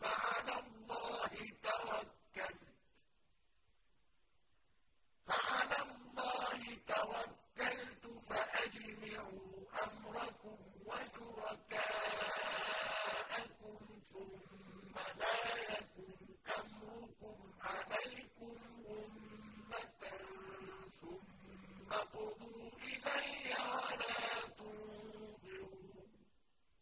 فعلى الله توكلت فعلى الله توكلت فأجمعوا أمركم وشورى